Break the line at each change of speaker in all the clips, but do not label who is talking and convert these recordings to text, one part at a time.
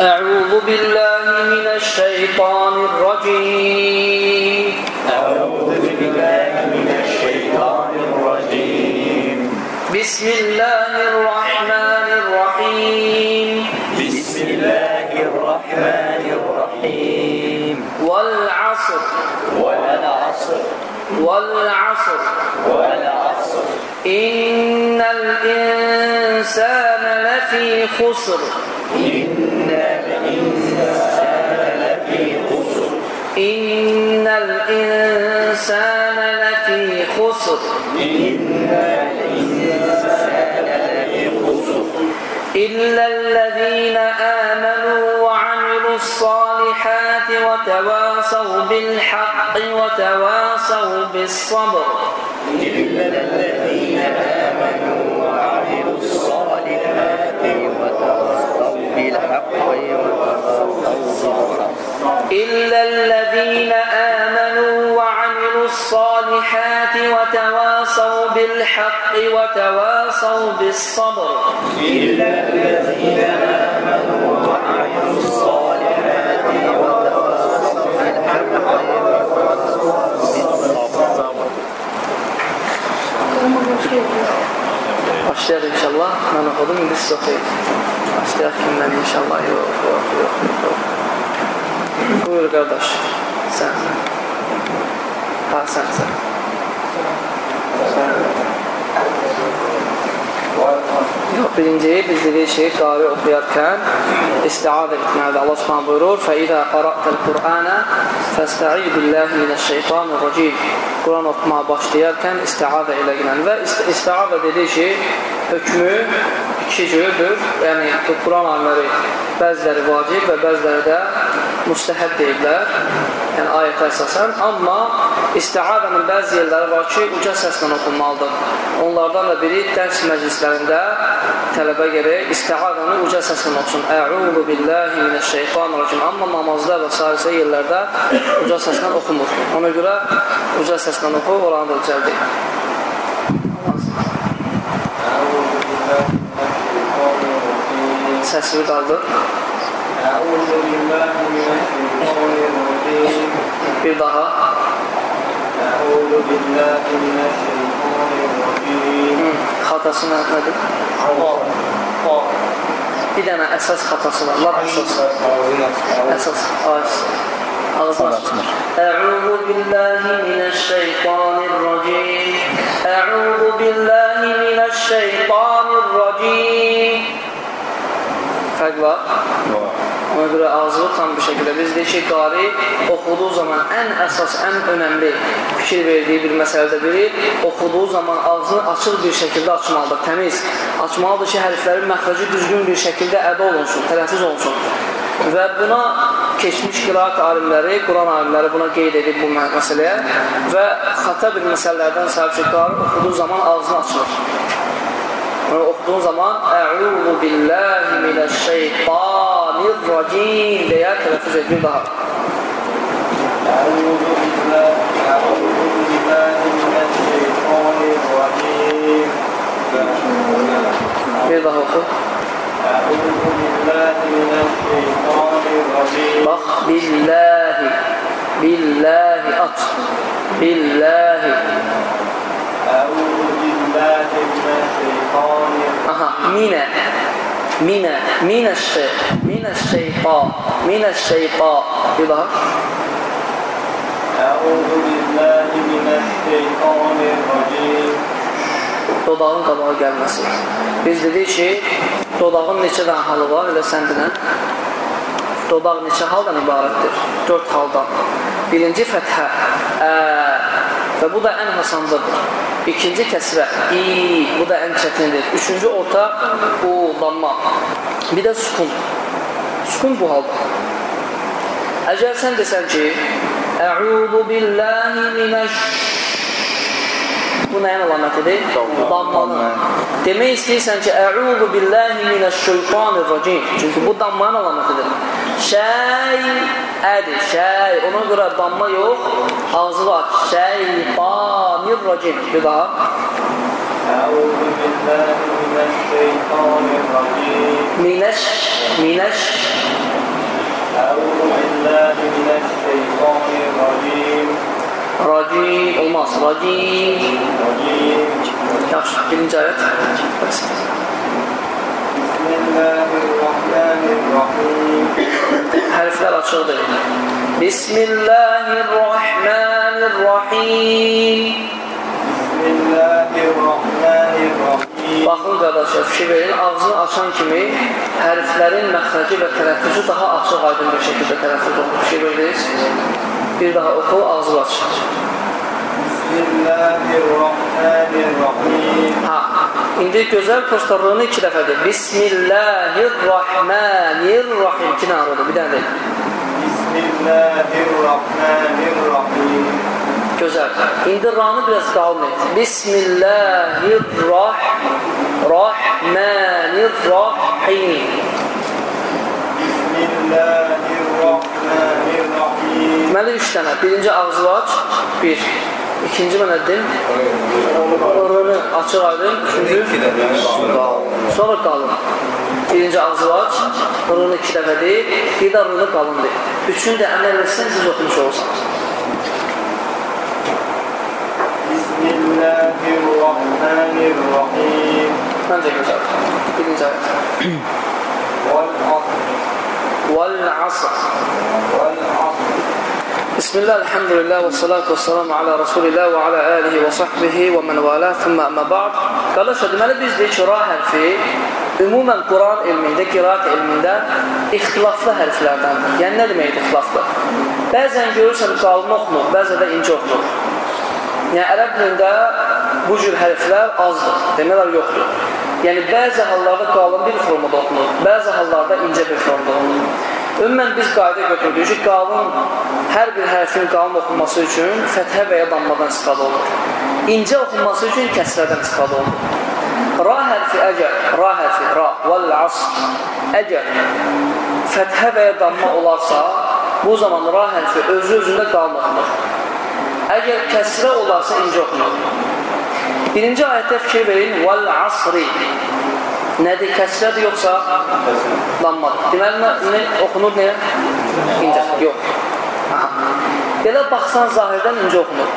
أعوذ بالله من الشيطان الرجيم أعوذ بالله من الشيطان الرجيم بسم الله الرحمن الرحيم بسم الله الرحمن الرحيم والعصر والعصر والعصر والعصر إن الإنسان لفي خسر إن إلا الذين آمنوا وعملوا الصالحات وتواصوا بالحق وتواصوا بالصبر إلا الذين آمنوا وعملوا الصالحات وتواصوا بالحق وتواصوا بالصبر إلا الذين آمنوا الصالحات وتواصوا بالحق وتواصوا بالصبر إلا الذين آمنوا وعملوا الصالحات وتواصوا بالحق وتواصوا بالصبر أشتغل إن شاء الله ما نأخذون بالسخير أشتغل كمان إن شاء الله يوقف يوقف يوقف buyur kardeş sen. Hasan sir. Yox, birinci bizdə şey qari oxuyarkən istiadə etməlidir. Allah Subhanahu buyurur: "Fəizə qara'tal Qur'ana fəstəiz billahi minəş-şeytanir-racim." Quran oxumağa başlayarkən istiadə eləyən və istiadə dediyi şey hökmü iki cürdür. Yəni Quran əmrləri bəziləri vacib və bəziləri də müstəhəb deyiblər, yəni ayətə əsasən. Amma istiadənin bəzi yerləri var ki, uca səslə oxunmalıdır. Onlardan da biri dərs məclislərində tələbə gərək istiadəni uca səslə oxusun. Əuzu billahi minəşşeytanirracim. Amma namazda və sairə yerlərdə uca səslə oxumur. Ona görə uca səslə oxu, oranı da ucaldır. Səsini qaldır. أعوذ بالله من الشيطان الرجيم رضاها أعوذ بالله من الشيطان الرجيم خطأ أحمد خطأ Bir dənə əsas xatası var. Lap əsas. Əsas. Ağzına tutmur. Əuzu billahi minəşşeytanirracim. Əuzu billahi minəşşeytanirracim. Fərq var? Var. Ona görə ağızlıq tam bir şəkildə biz deyik ki, qari oxuduğu zaman ən əsas, ən önəmli fikir verdiyi bir məsələdə biri oxuduğu zaman ağzını açıq bir şəkildə açmalıdır, təmiz. Açmalıdır ki, hərflərin məxrəci düzgün bir şəkildə ədə olunsun, tələfiz olsun. Və buna keçmiş qiraat alimləri, Quran alimləri buna qeyd edib bu məsələyə və xata bir məsələlərdən sahib çıxar, oxuduğu zaman ağzını açılır. Yəni, oxuduğun zaman Əuzu billahi minəşşeytan الشيطان الرجيم ده تلفظ الجيم ظهر أعوذ بالله أعوذ بالله من الشيطان الرجيم ايه ظهر أعوذ بالله من الشيطان الرجيم بخ بالله بالله أطف بالله أعوذ بالله من الشيطان الرجيم أها مينا min min şey min şeytan min şeytan bir daha Əuzu billahi minəşşeytanirracim Dodağın qabağa gəlməsi. Biz dedik ki, dodağın neçə dənə halı var, elə sən bilən. Dodaq neçə haldan ibarətdir? Dörd haldan. Birinci fəthə. Ə, Və bu da ən hasandadır. İkinci kəsrə, i, bu da ən çətindir. Üçüncü orta, uğurlanma. Bir də sukun. Sukun bu halda. Əgər sən desən ki, Əudu billahi minəş Bu nəyin əlamətidir? Dammanın. Demək istəyirsən ki, Əudu billahi minəş şeytanir racim. Çünki bu dammanın əlamətidir. Şey ədir, şəy. Ona görə damma yox, ağzı var. Şeytanir racim. Bir daha. Əuzu billahi minəşşeytanirracim. Minəş, minəş. Əuzu billahi minəşşeytanirracim. Racim olmaz. Racim. Racim. Yaxşı, birinci ayət. Bəs. Hərflər açıqdır yenə. Bismillahirrahmanirrahim. Bismillahirrahmanirrahim. Baxın qardaşlar, fikir verin, ağzını açan kimi hərflərin məxrəci və tələffüzü daha açıq aydın bir şəkildə tələffüz olunur. Fikir verirsiniz. Bir daha oxu, ağzı açıq. Bismillahirrahmanirrahim. Ha, İndi gözəl postlarını iki dəfədir. Bismillahirrahmanirrahim. İki dənə odur, bir dənə deyil. Bismillahirrahmanirrahim. Gözəl. İndi ranı biraz qalın et. Bismillahirrahmanirrahim. Bismillahirrahmanirrahim. Deməli, üç dənə. Birinci ağzı aç. Bir. İkinci mənəddin, oranı açıq aydın, üçüncü sonra qalın. Birinci azvac, oranı iki dəfədir, bir də oranı qalındır. Üçünü də əməl etsən, siz oxumuş olsanız. Bismillahirrahmanirrahim. Məncə gözəl. Birinci ayət. Vəl-asr. Vəl-asr. Vəl-asr. Bismillah, elhamdülillah və salatu və salamu alə Rasulillah və alə alihi və sahbihi və mən vələ thümmə əmə ba'd. Qardaşlar, deməli biz deyik ki, ra hərfi ümumən Quran ilmində, qiraat ilmində ixtilaflı hərflərdəndir. Yəni nə deməkdir ixtilaflı? Bəzən görürsən qalın oxunur, bəzən də incə oxunur. Yəni ərəb dilində bu cür hərflər azdır, demələr yoxdur. Yəni bəzi hallarda qalın bir formada oxunur, bəzi hallarda incə bir formada oxunur. Ümumən biz qayda götürdük ki, qalın, hər bir hərfin qalın oxunması üçün fəthə və ya dammadan istifadə olur. İncə oxunması üçün kəsrədən istifadə olur. Ra hərfi əgər, ra hərfi, ra, vəl-asr, əgər fəthə və ya damma olarsa, bu zaman ra hərfi özü-özündə qalmaqdır. Əgər kəsrə olarsa, incə oxunur. Birinci ayətdə fikir verin, vəl-asri, Nədir? Kəsrədir yoxsa? Lammadır. Deməli, nə, oxunur nəyə? İncə. Yox. Aha. Belə baxsan zahirdən incə oxunur.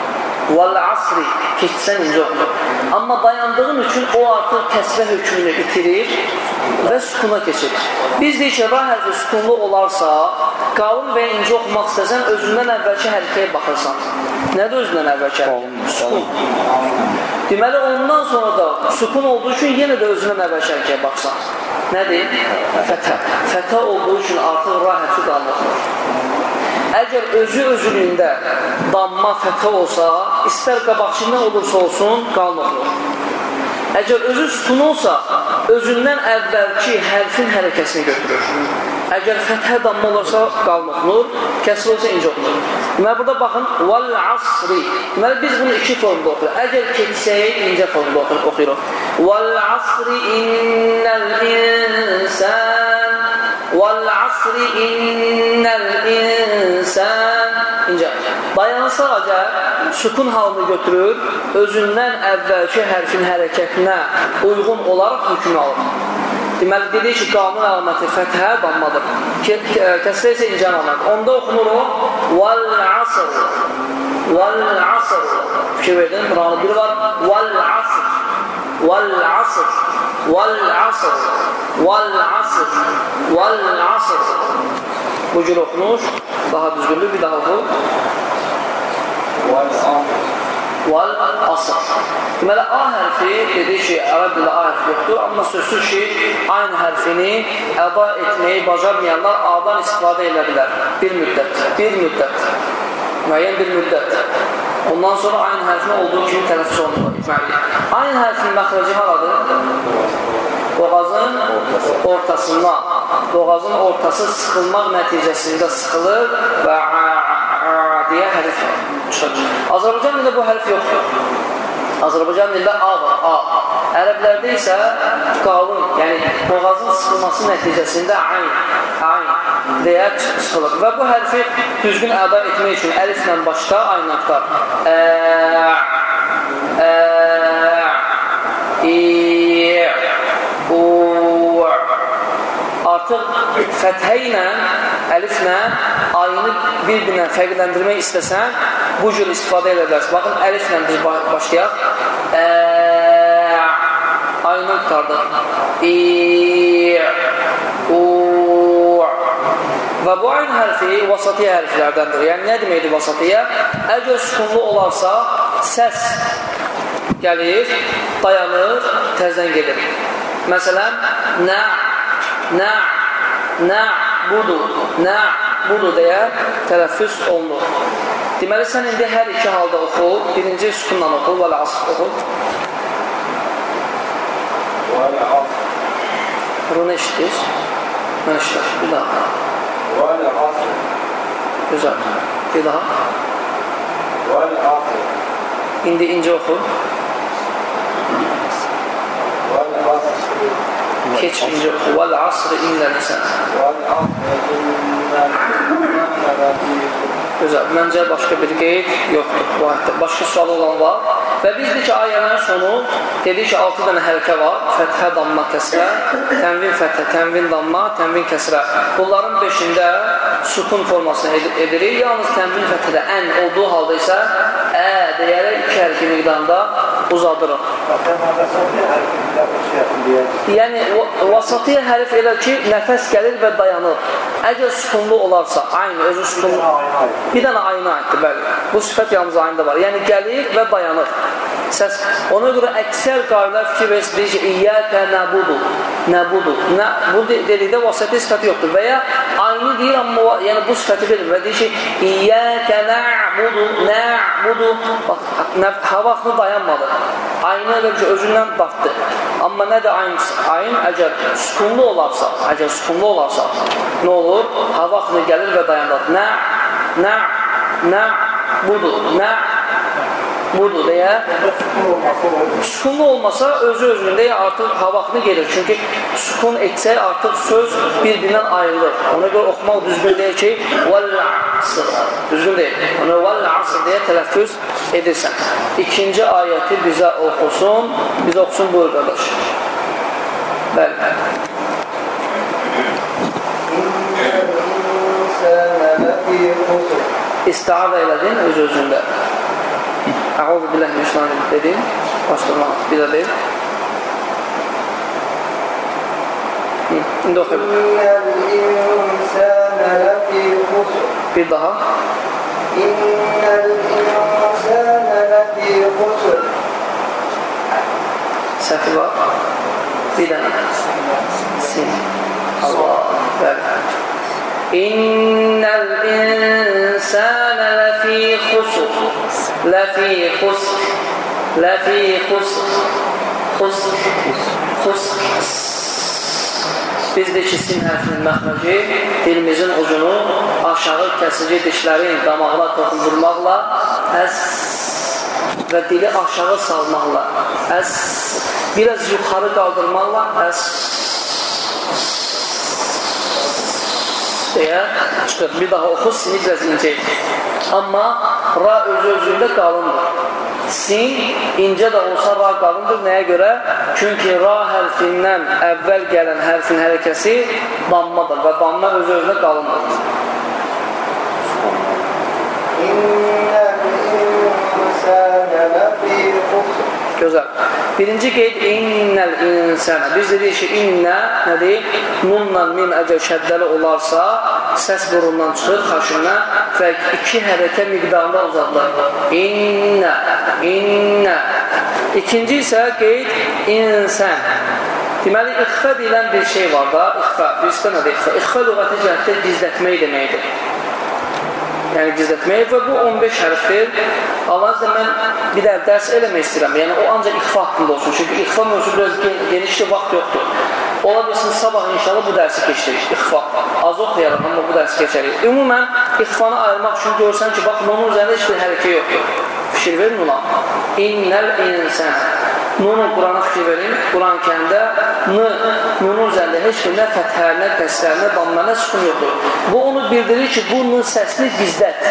Vəl asri, keçsən incə oxunur. Amma dayandığın üçün o artıq kəsrə hökmünü itirir və sükuna keçir. Biz deyik ki, ra hərfi sükunlu olarsa, qalın və inci oxumaq istəsən, özündən əvvəlki hərfəyə baxırsan. Nədir özündən əvvəlki hərfi? Sükun. Deməli, ondan sonra da sükun olduğu üçün yenə də özündən əvvəlki hərfəyə baxsan. Nədir? Fətə. Fətə olduğu üçün artıq ra hərfi qalmaqdır. Əgər özü özülüyündə damma fətə olsa, istər qabaqçından olursa olsun, qalmaqdır. Əgər özü sütununsa, özündən əvvəlki hərfin hərəkəsini götürür. Əgər fəthə damma olarsa, qalmıqlır, kəsilirsə, incə oxunur. Deməli, burada baxın, vəl asri. Deməli, biz bunu iki formda oxuyuruq. Əgər keçsəyik, incə formda oxuyuruq. Vəl asri innəl insan والعصر إن الإنسان incə. Dayansa rəca sükun halını götürür, özündən əvvəlki hərfin hərəkətinə uyğun olaraq hökmü alır. Deməli, dedik ki, qanun əlaməti fəthə dammadır. Kəsrə e, isə incə əlamət. Onda oxunuruq, vəl-əsr, vəl-əsr. Fikir verdin, qıranı biri var, vəl-əsr, vəl-əsr. Vəl-əsr, vəl-əsr, vəl-əsr. Bu cür oxunur. Daha düzgündür. Bir daha oxu. Vəl-əsr. Deməli, A hərfi dedi ki, ərəb dildə A hərfi yoxdur, amma sözsüz ki, ayn hərfini əda etməyi bacarmayanlar A-dan istifadə edə bilər. Bir müddət, bir müddət, müəyyən bir müddət. Ondan sonra ayn hərfini olduğu kimi tələffüz olunur. Ayn hərfinin məxrəci haradır? boğazın ortasından. Boğazın ortası sıxılmaq nəticəsində sıxılır və deyə hərf çıxır. Azərbaycan dilində bu hərf yoxdur. Azərbaycan dilində A var, A. Ərəblərdə isə qalın, yəni boğazın sıxılması nəticəsində ayn, ayn deyə çıxılıb. Və bu hərfi düzgün əda etmək üçün əliflə başda aynla tutar. Ə, ə, i, fəthə ilə, əliflə ayını bir-birindən fərqləndirmək istəsən, bu cür istifadə edə bilərsən. Baxın, əliflə biz başlayaq. Ə, ayını qutardıq. İ, u, Və bu ayn hərfi vasatiyyə hərflərdəndir. Yəni, nə deməkdir vasatiyyə? Əgər sütunlu olarsa, səs gəlir, dayanır, təzdən gedir. Məsələn, nə, nə, Nə'budu, nə'budu deyə tələffüz olunur. Deməli, sən indi hər iki halda oxu, birinci sütunla oxu, vələ asr oxu. Vələ asr. Bunu işitir. Mən işitir, bir daha. Vələ asr. Güzel. Bir daha. Vələ asr. İndi incə oxu. Vələ asr. keçməyəcək. Vəl asr innəl sən. Gözəl, məncə başqa bir qeyd yoxdur bu ayətdə. Başqa sual olan var. Və biz ki, ayələrin sonu dedik ki, 6 dənə hərəkə var. Fəthə, damma, kəsrə, tənvin fəthə, tənvin damma, tənvin kəsrə. Bunların 5-də sukun formasını ed edirik. Yalnız tənvin fəthədə ən olduğu halda isə ə deyərək iki hərki miqdanda uzadırıq. Yəni, vasatiyyə hərif elə ki, nəfəs gəlir və dayanır. Əgər sütunlu olarsa, aynı, özü sütunlu. Bir dənə ayna aiddir, bəli. Bu sifət yalnız ayında var. Yəni, gəlir və dayanır səs. Ona görə əksər qarlar fikir versin, deyir ki, İyyəkə nəbudu, nəbudu. Nə, bu dedikdə vasitə sifəti yoxdur və ya aynı deyir, amma yəni bu sifəti verir və deyir ki, İyyəkə nəbudu, nəbudu. Bax, nə, hava axını dayanmadı. Aynı elə bir özündən batdı. Amma nə də ayın, ayın əgər sükunlu olarsa, əgər sükunlu olarsa, nə olur? Hava axını gəlir və dayanır. Nə, nə, nə, budur. Nə, budur deyə sükun olmasa özü özündə artıq havaqını gelir. Çünki sükun etsək artıq söz bir-birindən ayrılır. Ona görə oxumaq düzgün deyir ki, vəl-əsr. Düzgün deyil. Ona vəl-əsr deyə tələffüz edirsən. İkinci ayəti bizə oxusun. Bizə oxusun buyur qardaş. Bəli. İstiada elədin öz özündə. أعوذ بالله من الشيطان الرجيم وأستغفر الله في ذلك إن الإنسان لفي خسر في الظهر إن الإنسان لفي خسر سافر في ذلك سين الله ذلك إن الإنسان لفي خسر لفي خسر لفي خسر خسر خسر Biz də ki, sin hərfinin məxrəci dilimizin ucunu aşağı kəsici dişlərin damaqla toxundurmaqla əs və dili aşağı salmaqla əs biraz yuxarı qaldırmaqla əs deyə çıxır. Bir daha oxu, sin cəzməcək. Amma ra öz-özündə qalındır. Sin incə də olsa ra qalındır. Nəyə görə? Çünki ra hərfindən əvvəl gələn hərfin hərəkəsi dammadır və damma öz-özünə qalındır. Gözəl. Birinci qeyd innəl insana. Biz dedik ki, innə nədir? Nunla min əgər şəddəli olarsa, səs burundan çıxır, xaşına və iki hərəkə miqdarında uzadılır. İnnə, innə. İkinci isə qeyd insən. Deməli, ixfə deyilən bir şey var da, ixfə. Bizdə nədir ixfə? İxfə lügəti cəhətdə gizlətmək deməkdir yəni gizlətmək və bu 15 hərfi Allah isə mən bir dər dərs eləmək istəyirəm. Yəni o ancaq ixfa haqqında olsun. Çünki ixfa mövzusu biraz genişli vaxt yoxdur. Ola bilsin, sabah inşallah bu dərsi keçirik, ixfa. Az oxuyaraq, amma bu dərsi keçərik. Ümumən, ixfanı ayırmaq üçün görsən ki, bax, onun üzərində heç bir hərəkə yoxdur. Fikir verin ona. İnnəl insən. Nunun Quranı fikir verin, Quran kəndə nı, nunun üzərində heç birində fəthərinə, təslərinə, damlarına sükun yoxdur. Bu onu bildirir ki, bu nın səsini gizlət.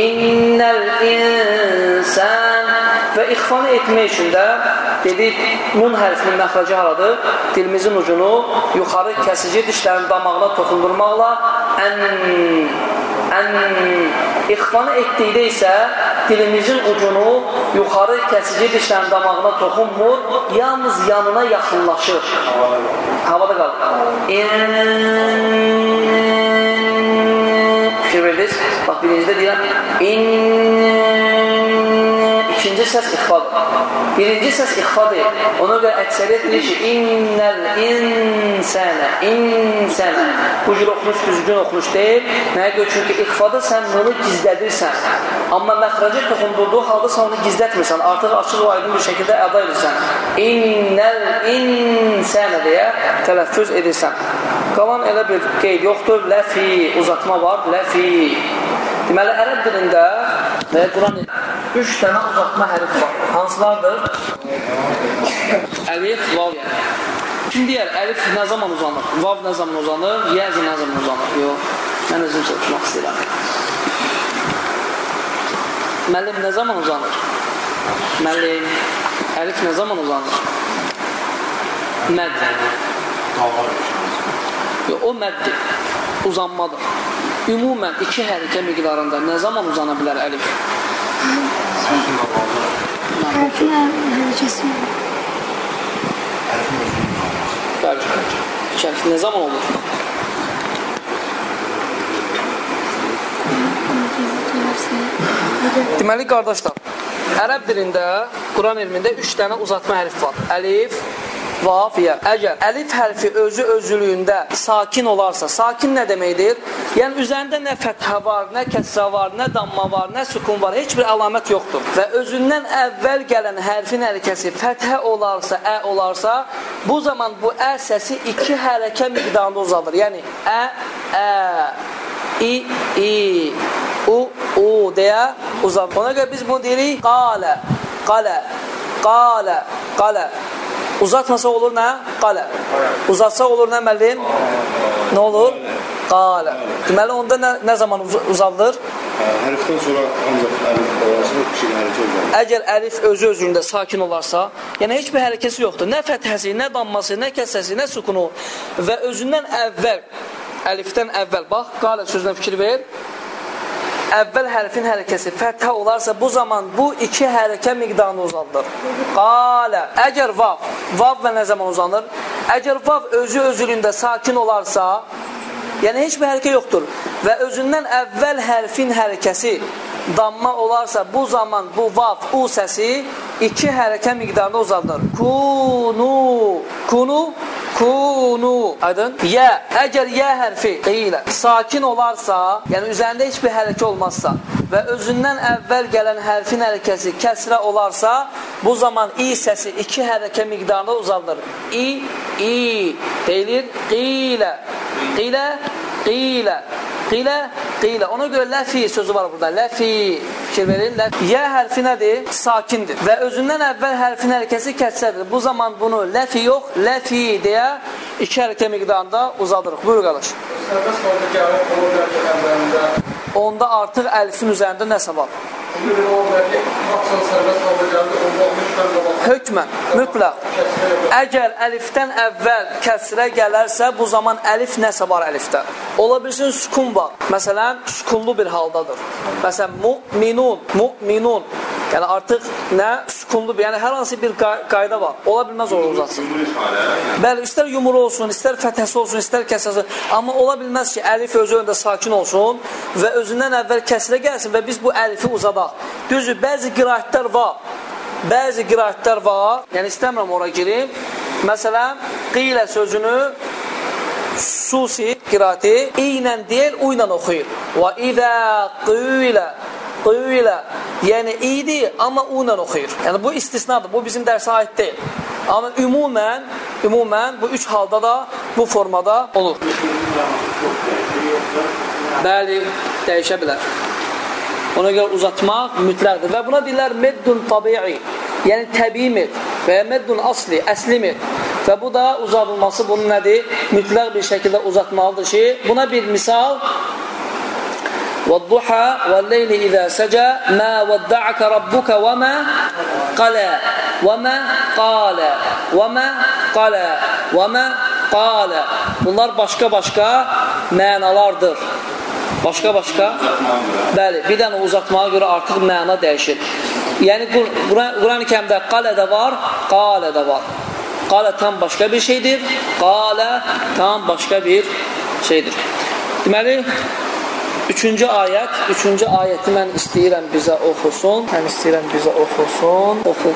İnnəl insən və ixfanı etmək üçün də dedik, nun hərfinin məxrəci haradır? Dilimizin ucunu yuxarı kəsici dişlərin damağına toxundurmaqla ən, ən, ixfanı etdikdə isə dilimizin ucunu yuxarı kəsici dişlərin damağına toxunmur, yalnız yanına yaxınlaşır. Havada qalır. Fikir verdiniz? Bax, birincidə deyirəm. İnni İkinci səs ixfadır. Birinci səs ixfadır. Ona görə əksəriyyət deyir ki, innəl insənə, insənə. Bu cür oxunuş düzgün oxunuş deyil. Nəyə görə? Çünki ixfadır sən bunu gizlədirsən. Amma məxrəcə toxundurduğu halda sən onu gizlətmirsən. Artıq açıq və aydın bir şəkildə əda edirsən. İnnəl insənə deyə tələffüz edirsən. Qalan elə bir qeyd yoxdur. Ləfi, uzatma var. Ləfi. Deməli, ərəb dilində Quran üç dənə uzatma hərf var. Hansılardır? Əlif, vav, yəni. Kim deyər, əlif nə zaman uzanır? Vav nə zaman uzanır? Yəzi nə zaman uzanır? Yox, mən özüm soruşmaq istəyirəm. Məllim nə zaman uzanır? Məllim, əlif nə zaman uzanır? Məd. Yox, o məddir, uzanmadır. Ümumən iki hərəkə miqdarında nə zaman uzana bilər əlif? Sən kim babanı? Hərfin hərəkəsi. Hərfin özünü qalmaq. Bəli, bəli. Şərif nə zaman olur? Deməli, qardaşlar, ərəb dilində, Quran elmində üç dənə uzatma hərif var. Əlif, vafiyə. Əgər əlif hərfi özü özlüyündə sakin olarsa, sakin nə deməkdir? Yəni üzərində nə fəthə var, nə kəsrə var, nə damma var, nə sukun var, heç bir əlamət yoxdur. Və özündən əvvəl gələn hərfin hərəkəsi fəthə olarsa, ə olarsa, bu zaman bu ə səsi iki hərəkə miqdarında uzadır. Yəni ə, ə, i, i, u, u deyə uzanır. Ona görə biz bunu deyirik qalə, qalə, qalə, qalə. Uzatmasa olur nə? Qalə. Uzatsa olur nə müəllim? Nə olur? Qalə. Deməli onda nə, nə zaman uz uzadılır? Hərfdən sonra ancaq əlif olarsa, kişi hərəkə uzanır. Əgər əlif özü özündə sakin olarsa, yəni heç bir hərəkəsi yoxdur. Nə fəthəsi, nə damması, nə kəsəsi, nə sukunu və özündən əvvəl, əlifdən əvvəl, bax, qalə sözünə fikir ver, əvvəl hərfin hərəkəsi fəthə olarsa, bu zaman bu iki hərəkə miqdarını uzandır. Qalə, əgər vav, vav və nə zaman uzanır? Əgər vav özü özülündə sakin olarsa, yəni heç bir hərəkə yoxdur və özündən əvvəl hərfin hərəkəsi damma olarsa, bu zaman bu vav, u səsi iki hərəkə miqdarını uzandır. Kunu, kunu, Kunu adın ya əgər ya hərfi qeylə sakin olarsa, yəni üzərində heç bir hərəkə olmazsa və özündən əvvəl gələn hərfin hərəkəsi kəsrə olarsa, bu zaman i səsi iki hərəkə miqdarında uzalır. İ, i deyilir qeylə. Qeylə Qilə. Qilə, qilə. Ona görə ləfi sözü var burada. Ləfi. Fikir verin. Ləfi. Yə hərfi nədir? Sakindir. Və özündən əvvəl hərfin hərəkəsi kəssədir. Bu zaman bunu ləfi yox, ləfi deyə iki hərəkə miqdarında uzadırıq. Buyur qardaş. Sərbəst halda gəlir, onun əvvəlində onda artıq əlifin üzərində nəsə var? Hökmən, mütləq. Əgər əlifdən əvvəl kəsrə gələrsə, bu zaman əlif nəsə var əlifdə. Ola bilsin, sükun var. Məsələn, sükunlu bir haldadır. Məsələn, müminun, müminun. Yəni artıq nə sükunlu, yəni hər hansı bir qayda var. Ola bilməz o uzatsın. Bəli, istər yumru olsun, istər fətəsi olsun, istər kəsəsi. Amma ola bilməz ki, əlif özü öndə sakin olsun və özündən əvvəl kəsilə gəlsin və biz bu əlifi uzadaq. Düzdür, bəzi qiraətlər var. Bəzi qiraətlər var. Yəni istəmirəm ora girim. Məsələn, qilə sözünü susi qiraəti ilə deyil, u ilə oxuyur. Və izə qilə ilə, yəni idi, amma u ilə oxuyur. Yəni bu istisnadır. Bu bizim dərsə aid deyil. Amma ümumən, ümumən bu üç halda da bu formada olur. Bəli, dəyişə bilər. Ona görə uzatmaq mütləqdir və buna deyirlər meddun tabii, yəni təbii med və ya meddun asli, əsli med. Və bu da uzadılması bunun nədir? Mütləq bir şəkildə uzatmalıdır ki, buna bir misal وَالضُّحَى وَالْلَيْلِ اِذَا سَجَى مَا وَدَّعَكَ رَبُّكَ وَمَا قَلَى وَمَا قَالَ وَمَا قَلَى وَمَا قَالَ Bunlar başka başka mənalardır. Başka başka? Bəli, bir dənə uzatmaya görə artık məna dəyişir. Yəni Quran-ı Kərimdə qalə də var, qalə də var. Qala tam başka bir şeydir. Qala tam başka bir şeydir. Deməli, Üçüncü ayət, üçüncü ayəti mən istəyirəm bizə oxusun. Mən istəyirəm bizə oxusun. Oxu.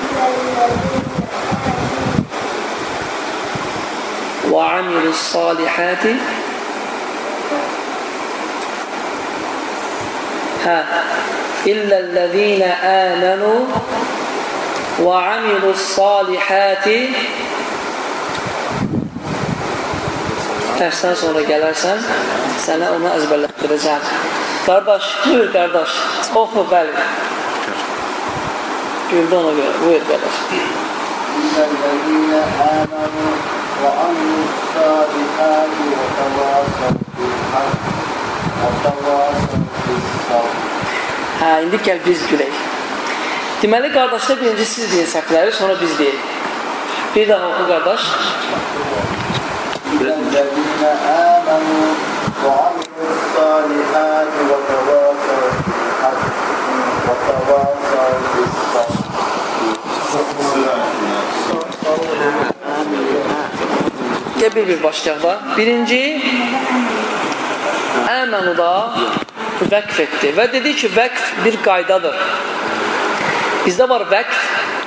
وعمل الصالحات ها إلا الذين آمنوا وعملوا الصالحات dərsdən sonra gələrsən, sənə onu əzbərlətdirəcəm. Qardaş, buyur qardaş, oxu bəli. Güldü ona görə, buyur qardaş. İlləlləzinə əmənu və annu sədihəti və təvasəb bilhəq və təvasəb bilsəb. Hə, indi gəl biz gülək. Deməli, qardaşlar birinci siz deyin səhvləri, sonra biz deyək. Bir daha oxu qardaş. Biraz mücadele الذين آمنوا وعملوا الصالحات وتواصوا بالحق وتواصوا بالصبر De bir-bir başlayaq da. Birinci, əmənu da vəqf etdi. Və dedi ki, vəqf bir qaydadır. Bizdə var vəqf,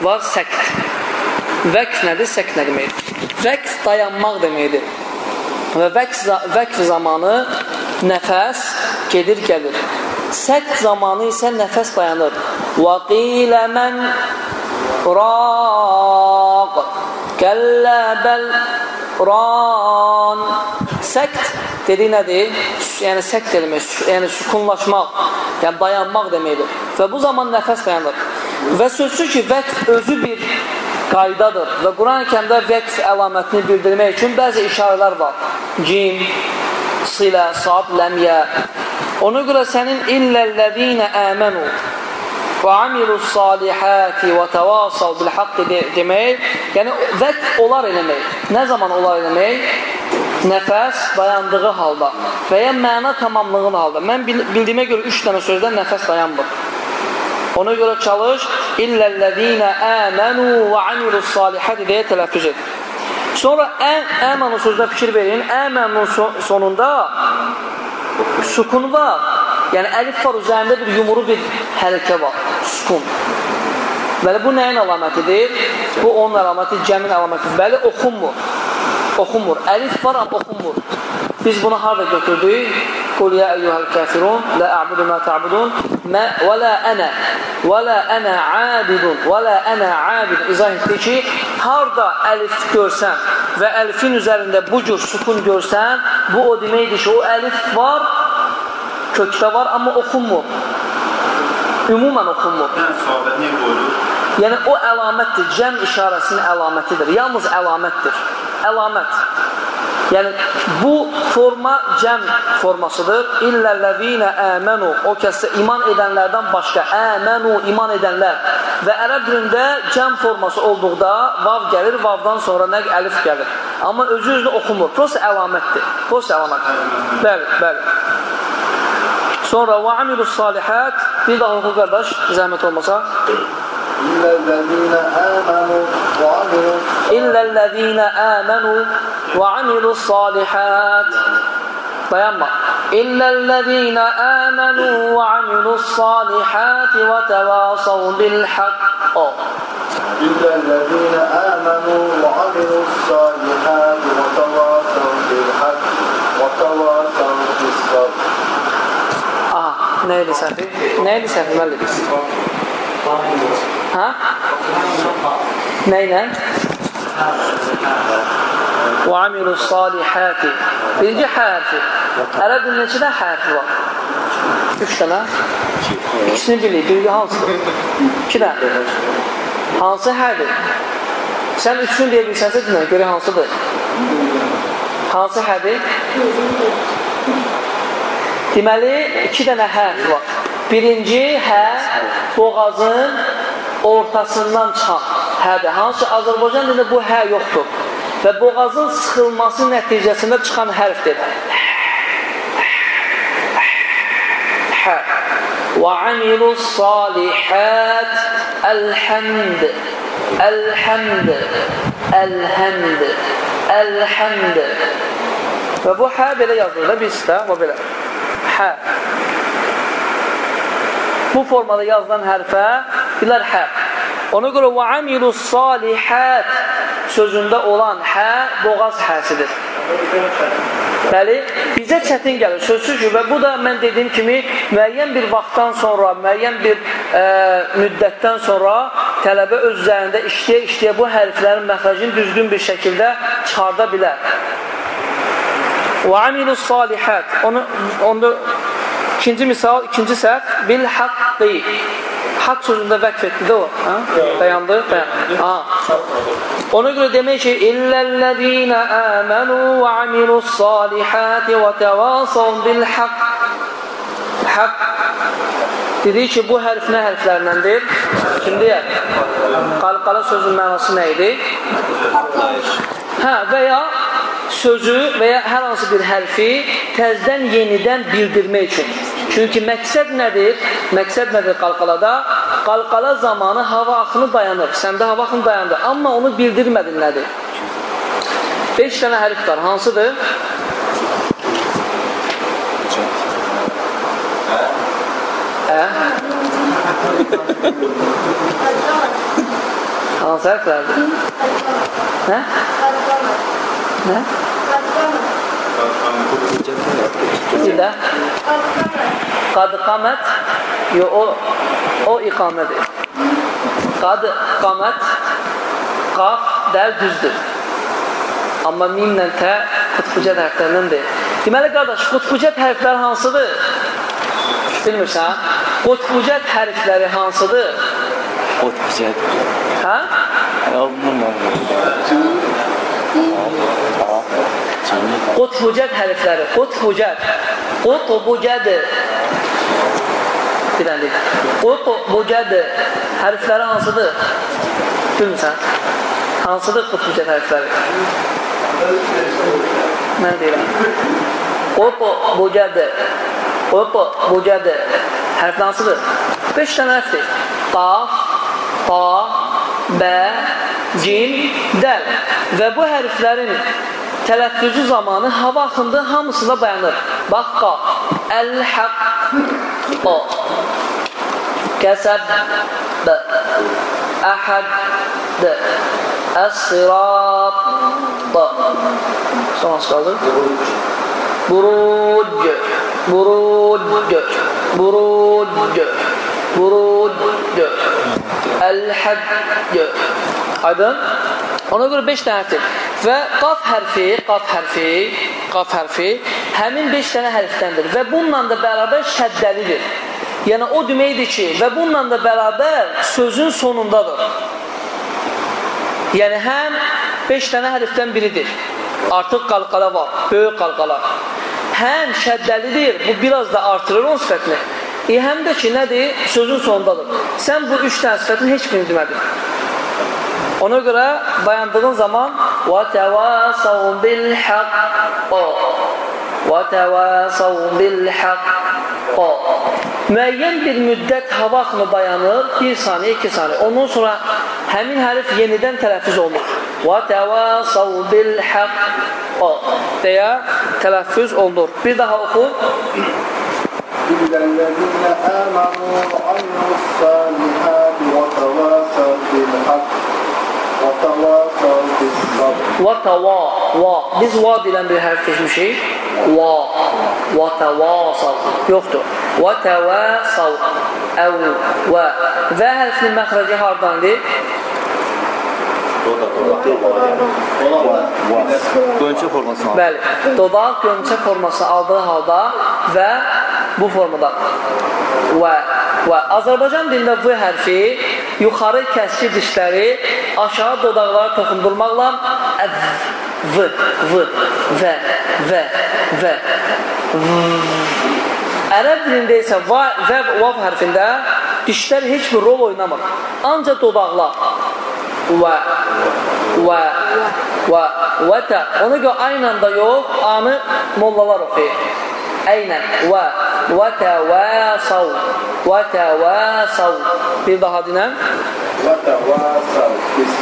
var səqt. Vəqf nədir? Səqt nə deməkdir? Vəqf dayanmaq deməkdir. Və vəqf, vəqf zamanı nəfəs gedir, gəlir. Sət zamanı isə nəfəs dayanır. Və qilə mən raq kəllə bəl ran Səkt dedi nədir? Yəni səkt demək, yəni sükunlaşmaq, yəni dayanmaq deməkdir. Və bu zaman nəfəs dayanır. Və sözsüz ki, vəqf özü bir qaydadır və Quran-ı kəmdə vəqf əlamətini bildirmək üçün bəzi işarələr var. Cim, silə, sad, ləmyə. Ona görə sənin illəlləzinə əmənu və amilus salihati və təvasav bil haqqı de demək, yəni vəqf olar eləmək. Nə zaman olar eləmək? Nəfəs dayandığı halda və ya məna tamamlığın halda. Mən bildiyimə görə üç dənə sözdən nəfəs dayanmır. Ona görə çalış illellezine amenu və amilus salihati deyə tələffüz et. Sonra ən əmanın sözünə fikir verin. Əmanın sonunda sukun var. Yəni əlif var üzərində bir yumru bir hərəkə var. Sukun. Bəli, bu nəyin əlamətidir? Bu onun əlaməti, cəmin əlamətidir. Bəli, oxunmur. Oxunmur. Əlif var, amma oxunmur. Biz bunu harada götürdük? Qul ya eyyuhəl kafirun, la a'budu ma ta'budun, və la ənə, və la ənə abidun, və la ənə abid. İzah etdi ki, harda əlif görsən və əlifin üzərində bu cür sukun görsən, bu o deməkdir ki, o əlif var, kökdə var, amma oxunmur. Ümumən oxunmur. Yəni, o əlamətdir, cəm işarəsinin əlamətidir, yalnız əlamətdir. Əlamət. Yəni bu forma cəm formasıdır. İllellezine amenu o kəsə iman edənlərdən başqa amenu iman edənlər və ərəb dilində cəm forması olduqda vav gəlir, vavdan sonra nə əlif gəlir. Amma özü özünə oxumur. Prosta əlamətdir. Prosta əlamətdir. Bəli, bəli. Sonra və amilus salihat bir daha oxu qardaş, zəhmət olmasa. İllellezine amenu və amilus İllellezine amenu وعملوا الصالحات طيب إلا الذين آمنوا وعملوا الصالحات وتواصوا بالحق إلا الذين آمنوا وعملوا الصالحات وتواصوا بالحق وتواصوا بالصبر آه نيلي سافي نيلي سافي مالك ها نيلي Və amilu salihəti. Birinci hərfi. Ərəbin neçədə hərfi var? Üç dənə. İkisini bilir. Birinci hansıdır? İki dənə. Hansı hərdir? Sən üçünü deyə bilsənsə dinlə, görə hansıdır? Hansı hərdir? Deməli, iki dənə hərf var. Birinci hərf boğazın ortasından çıxan hərdir. Hansı Azərbaycan dilində bu hə yoxdur və boğazın sıxılması nəticəsində çıxan hərfdir. Hə. Və amilus salihat elhamd elhamd elhamd elhamd və bu hə belə yazılır da biz də o belə hə bu formada yazılan hərfə bilər hə ona görə və amilus salihat sözündə olan hə boğaz həsidir. Bəli, bizə çətin gəlir, sözsüz ki, və bu da mən dediyim kimi müəyyən bir vaxtdan sonra, müəyyən bir e, müddətdən sonra tələbə öz üzərində işləyə-işləyə bu hərflərin məxrəcini düzgün bir şəkildə çıxarda bilər. Və amilu salihət, onu, onda ikinci misal, ikinci səhv, bil haqqi haqq sözündə vəqf etdi də o. Hə? Dayandı, dayandı. Ha. Ona görə demək ki, illellezina amanu və amilussalihati və tawasav bil haqq. Haqq dedik ki, bu hərf nə hərflərindəndir? Kimdir? Qalqala sözünün mənası nə idi? Hə, və ya sözü və ya hər hansı bir hərfi təzdən yenidən bildirmək üçün. Çünki məqsəd nədir? Məqsəd nədir qalqalada? qalqala zamanı hava axını dayanır. Səndə hava axını dayandı. Amma onu bildirmədin nədir? 5 dənə hərf var. Hansıdır? Hə? Hansı hərflərdir? Hə? Nə? Bir də? Qadqamət. Yox, o O iqamədir. Qad, qamət, qaf, dəl düzdür. Amma mimlə tə xutfucət hərflərindəndir. Deməli, qardaş, xutfucət hərflər hansıdır? Bilmirsən? Xutfucət hərfləri hansıdır? Xutfucət. Hə? Qutfucət hərfləri. Qutfucət. Qutfucədir. Biləndik. Qulub bu gəldir. Hərfləri hansıdır? Gülmüsən. Hansıdır qulub bu gəl hərfləri? Mən deyirəm. Qulub bu gəldir. Qulub bu gəldir. Hərfləri hansıdır? 5 dənə hərfdir. Qaf, ta, bə, cim, dəl. Və bu hərflərin tələffüzü zamanı hava axındı hamısında dayanır. Bax, qaf, əl-həq, أخطأ كسب أحد الصراط بروج بروج بروج بروج الحج أيضاً ونقول أقول بيش تعرف فقف حرفي قف حرفي قف حرفي həmin 5 dənə hərfdəndir və bununla da bərabər şəddəlidir. Yəni o deməkdir ki, və bununla da bərabər sözün sonundadır. Yəni həm 5 dənə hərfdən biridir. Artıq qalqala var, böyük qalqala. Həm şəddəlidir, bu biraz da artırır onun sifətini. E, həm də ki, nədir? Sözün sonundadır. Sən bu 3 dənə sifətin heç birini demədin. Ona görə dayandığın zaman وَتَوَاسَوْ بِالْحَقِّ وَتَوَاسَوْا بِالْحَقِّ Müeyyen bir müddət havaq mı dayanır? Bir saniye, iki saniye. Ondan sonra həmin hərif yenidən tələffüz olunur. وَتَوَاسَوْا بِالْحَقِّ deyə tələffüz olunur. Bir daha oxu. İllellezine amanu amilus salihati ve tevasav bil hak ve tevasav bis sabr. Ve teva, va. Biz va dilən bir hərf keçmişik. va və təvasav yoxdur. Və təvasav əv və və hərfinin məxrəci hardandır? Qönçə formasına. Bəli, dodaq qönçə formasına aldığı halda və bu formada və və Azərbaycan dilində v hərfi yuxarı kəskin dişləri aşağı dodaqlara toxundurmaqla əz в, в, və, və, və. Ərəb dilində isə va, və, vav hərfində dişlər heç bir rol oynamır. Ancaq dodaqlar. Və, və, və, və tə. Ona görə aynı anda yox, anı mollalar oxuyur. Əynən, və, və tə, və, sav, və tə, və, sav. Bir daha dinəm. Və tə, və, sav.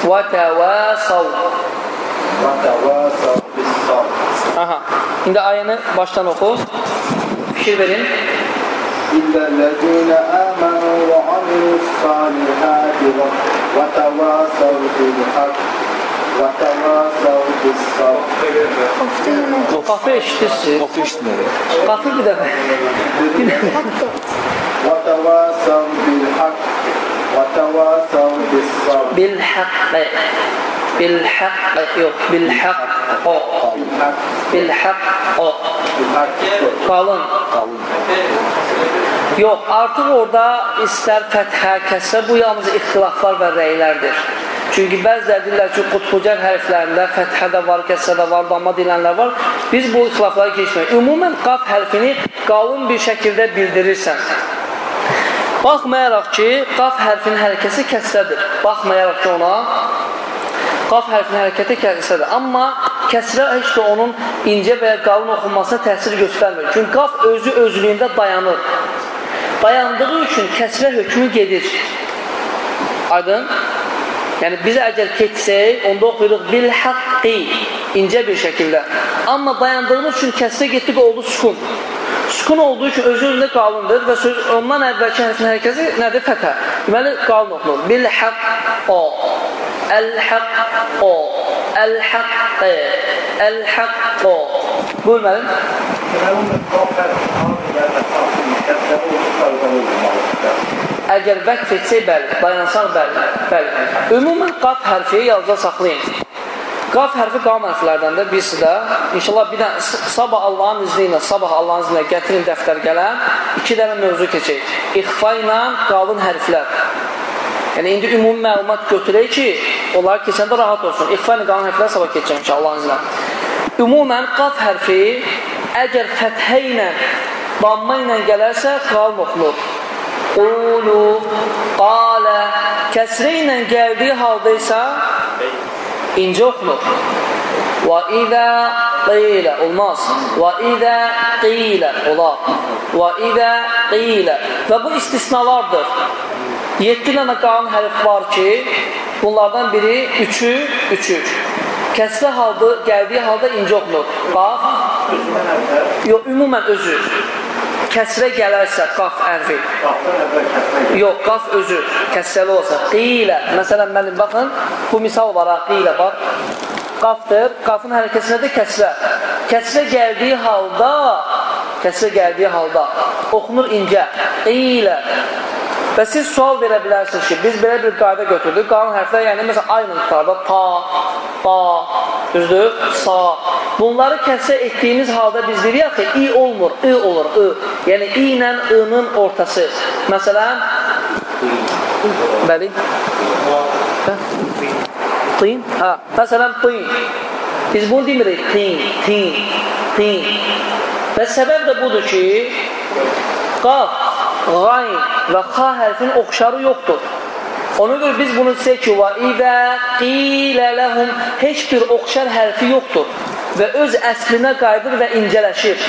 Və tə, və, sav. Aha. Şimdi ayını baştan oku. Fikir şey verin. İllellezine amenu ve amilussalihati ve tevasav bilhak ve tevasav bissavr. Kafe eşitisi. Kafe eşitmedi. Kafe bir defa. Ve tevasav bilhak ve tevasav bissavr. Bilhak. bil haqq yox, bil haqq o. Bil haqq o. Qalın. Qalın. Yox, artıq orada istər fəthə, kəsə bu yalnız ixtilaflar və rəylərdir. Çünki bəzilər deyirlər ki, qutbucər hərflərində fəthə də var, kəsə də var, damma deyilənlər var. Biz bu ixtilafları keçmək. Ümumən qaf hərfini qalın bir şəkildə bildirirsən. Baxmayaraq ki, qaf hərfinin hərəkəsi kəssədir. Baxmayaraq ki, ona Qaf hərfinin hərəkəti kəsilsədir. Amma kəsrə heç də onun incə və ya qalın oxunmasına təsir göstərmir. Çünki qaf özü özlüyündə dayanır. Dayandığı üçün kəsrə hökmü gedir. Aydın? Yəni, biz əgər keçsək, onda oxuyuruq bil-haqqi, incə bir şəkildə. Amma dayandığımız üçün kəsrə getdik, oldu sukun. Sukun olduğu üçün özü özündə qalındır və söz ondan əvvəlki hərfin hərəkəsi nədir? Fətə. Deməli, qalın oxunur. Bil-haqq, o. Əl-Haqqo, Əl-Haqqı, Əl-Haqqo. Buyur mənim. Əgər vəqf etsək, bəli, dayansaq, bəli, bəli. Ümumən qaf hərfi yalnızca saxlayın. Qaf hərfi qam hərflərdəndir, birisi də. İnşallah bir dənə sabah Allahın izni ilə, sabah Allahın izni ilə gətirin dəftər gələn, iki dənə mövzu keçək. İxfa ilə qalın hərflər. Yəni, indi ümumi məlumat götürək ki, onları keçəndə rahat olsun. İxfani qalan hərflər sabah keçəcəm ki, Allahın izlə. Ümumən, qaf hərfi əgər fəthə ilə, damma ilə gələrsə, xalm oxunur. Qulu, qalə, kəsrə ilə gəldiyi halda isə incə oxunur. Və idə qilə, olmaz. Və idə qilə, olar. Və idə qilə. Və bu istisnalardır. 7 dənə qalan hərf var ki, bunlardan biri üçü üçür. Kəsrə halda, gəldiyi halda incə oxunur. Qaf, yox, ümumən özü. Kəsrə gələrsə, qaf ərfi. Yox, qaf özü, kəsrəli olsa. Qilə, məsələn, mənim, baxın, bu misal var, qilə, bax qafdır. Qafın hərəkəsinədir kəsrə. Kəsrə gəldiyi halda, kəsrə gəldiyi halda oxunur incə. Qilə, Və siz sual verə bilərsiniz ki, biz belə bir qayda götürdük, qalın hərflər, yəni məsələn, aynı miqdarda ta, ba, düzdür, sa. Bunları kəsə etdiyimiz halda biz deyirik ki, i olmur, i olur, i. Yəni, i ilə i-nın ortası. Məsələn, bəli, hə? tin, hə, məsələn, tin. Biz bunu demirik, tin, tin, tin. Və səbəb də budur ki, qaf qay və xa hərfinin oxşarı yoxdur. Onudur biz bunu desək ki, və idə qilə ləhum heç bir oxşar hərfi yoxdur və öz əslinə qayıdır və incələşir.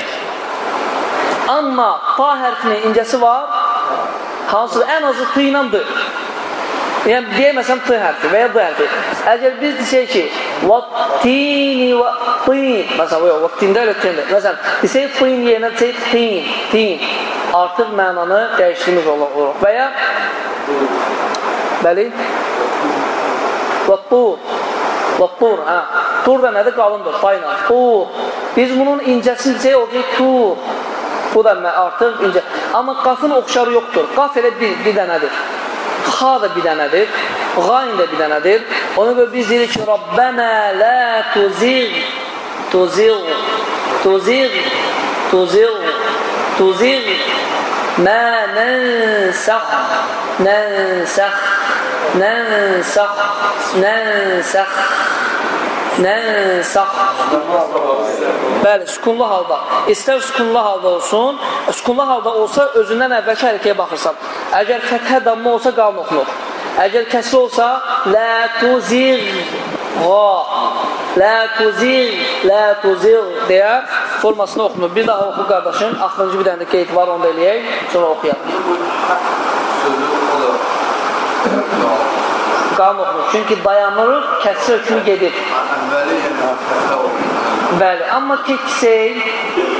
Amma ta hərfinin incəsi var, hansı ən azı tı iləndir. Yəni, deyə məsələn, tı hərfi və ya d hərfi. Əgər biz desək ki, vattini və tin, məsələn, və ya vattində elə tindir. Məsələn, desək tin yerinə desək tin, tin artıq mənanı dəyişdiyimiz olur. Və ya bəli və tur və tur, hə tur da nədir? Qalındır, payla tur biz bunun incəsincəyə olacaq tur bu da artıq incə amma qafın oxşarı yoxdur qaf elə bir, bir dənədir xa da bir dənədir qayn da bir dənədir ona görə biz deyirik ki Rabbənə lə tuziq tuziq tuziq tuziq Tuzir mə nənsəx nənsəx nənsəx nənsəx nənsəx Bəli, sükunlu halda. İstər sükunlu halda olsun, sükunlu halda olsa özündən əvvəlki hərəkəyə baxırsan. Əgər fəthə damma olsa qalın oxunur. Əgər kəsi olsa lə tuzir ğa lə tuzir lə tuzir deyə formasını oxunur. Bir daha oxu qardaşım. Axırıncı bir dənə də qeyd var, onu da eləyək. Sonra oxuyaq. Qan oxunur. Çünki dayanırıq, kəsir kimi gedir. Əvvəli yəni fəthə oxunur. Bəli, amma kəsir...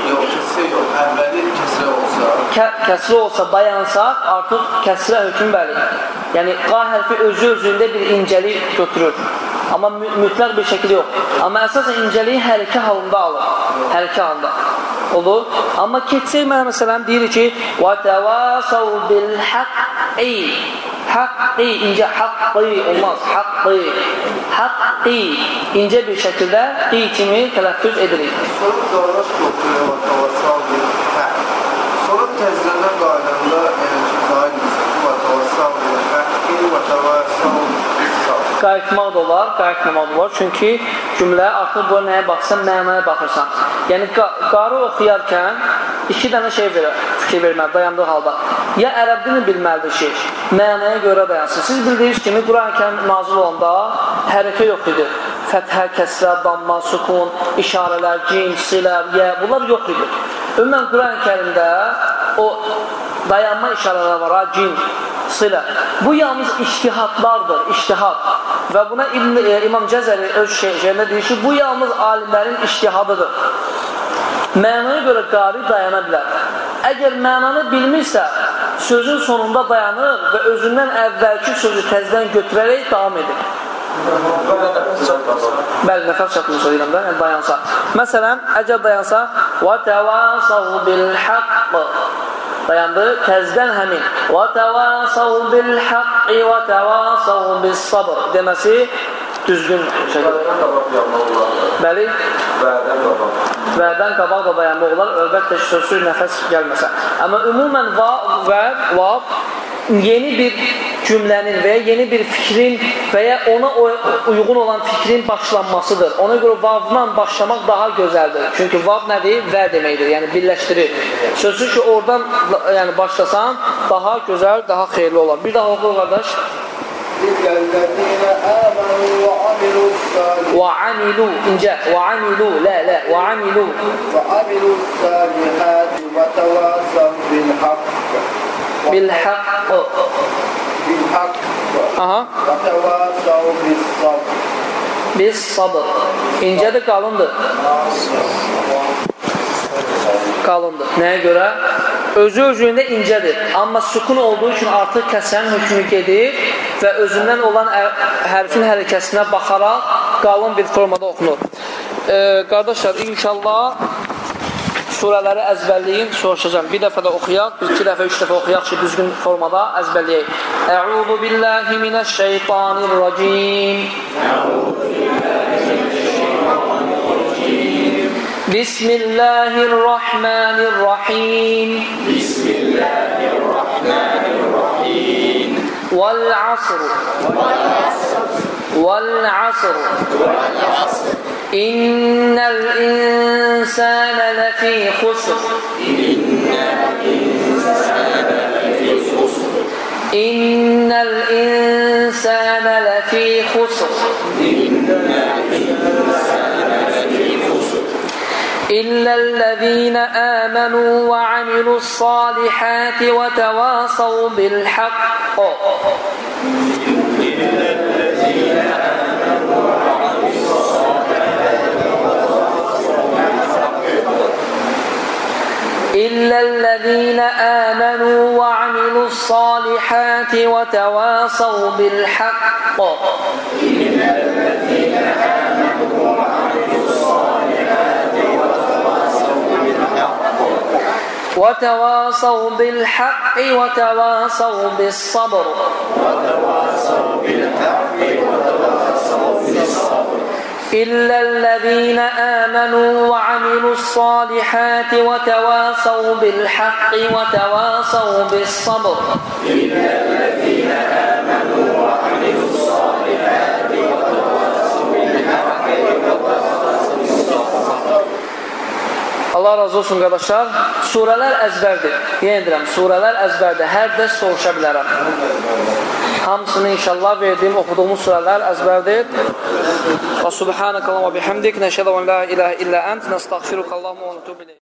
Yox, kəsir yox. Əvvəli kəsir olsa... Kə kəsir olsa, dayansaq, artıq kəsirə hökum bəli. Yəni, qa hərfi özü özündə bir incəlik götürür. Amma mütləq bir şəkildə yox. Amma əsasən incəliyi hər iki halında alır. Hər iki halında olur. Amma keçsək mənə məsələn deyir ki, "Və təvasav bil haqqi." Haqqi incə haqqi olmaz. Haqqi. Haqqi incə bir şəkildə i kimi tələffüz edirik. Sonra doğru sonra təzədən qayıdır. qayıtmaq da olar, qayıtmamaq da olar. Çünki cümlə artıq bu nəyə baxsan, mənaya baxırsan. Yəni qarı oxuyarkən iki dənə şey verir, fikir verməli, dayandığı halda. Ya ərəb dilini bilməlidir ki, mənaya görə dayansın. Siz bildiyiniz kimi Quran-Kərim nazil olanda hərəkə yox idi. Fəthə, kəsrə, damma, sukun, işarələr, cim, silər, yə, bunlar yox idi. Ümumən Quran-Kərimdə o dayanma işarələri var, ha, cim, silə. Bu yalnız iştihatlardır, iştihat. Və buna İbn, e, İmam Cəzəli öz şeyində deyir ki, bu yalnız alimlərin iştihadıdır. Mənaya görə qari dayana bilər. Əgər mənanı bilmirsə, sözün sonunda dayanır və özündən əvvəlki sözü təzdən götürərək davam edir. Bəli, nəfəs çatmışsa deyirəm də, yəni dayansa. Məsələn, əgər dayansa, وَتَوَاصَوْ بِالْحَقِّ Dayandı. Kəzdən həmin. Və təvasav bil haqqi və təvasav bis sabr deməsi düzgün şəkildə. Bəli. Vədən qabaq. Vədən qabaq da dayanmaq olar. Əlbəttə sözsüz nəfəs gəlməsə. Amma ümumən va və vav yeni bir cümlənin və ya yeni bir fikrin və ya ona uyğun olan fikrin başlanmasıdır. Ona görə vavla başlamaq daha gözəldir. Çünki vav nədir? Və deməkdir. Yəni birləşdirir. Sözsüz ki, oradan yəni başlasan daha gözəl, daha xeyirli olar. Bir daha oxu qardaş. وعملوا إنجاح وعملوا لا لا وعملوا وعملوا الصالحات بالحق بالحق Aha. Biz sabır. İncədir, qalındır. Qalındır. Nəyə görə? Özü özlüyündə incədir. Amma sukun olduğu üçün artıq kəsən hökmü gedir və özündən olan hərfin hərəkəsinə baxaraq qalın bir formada oxunur. Ee, qardaşlar, inşallah surələri əzbərləyin, soruşacağım. Bir dəfə də oxuyaq, bir iki dəfə, üç dəfə oxuyaq ki, düzgün formada əzbərləyək. Əuzu billahi minəşşeytanirracim. Bismillahirrahmanirrahim. Bismillahirrahmanirrahim. Wal asr. Wal asr. والعصر إن الإنسان لفي خسر إن الإنسان لفي خسر إلا الذين آمنوا وعملوا الصالحات وتواصوا بالحق إلا إلا الذين آمنوا وعملوا الصالحات وتواصوا بالحق وتواصوا وتواصوا بالحق وتواصوا بالصبر وتواصوا بالحق إلا الذين آمنوا وعملوا الصالحات وتواصوا بالحق وتواصوا بالصبر إلا الذين آمنوا وعملوا الصالحات وتواصوا بالحق وتواصوا بالصبر Allah razı olsun qardaşlar. Surələr əzbərdir. Yenə deyirəm, surələr əzbərdir. Hər dərs soruşa bilərəm. Hamısını inşallah verdiğim verdiyim oxuduğumuz surələr əzbərdir. Və subhanakallahumma bihamdik, nəşhədu an la ilaha illa ent, nəstəğfirukallahu və nətubu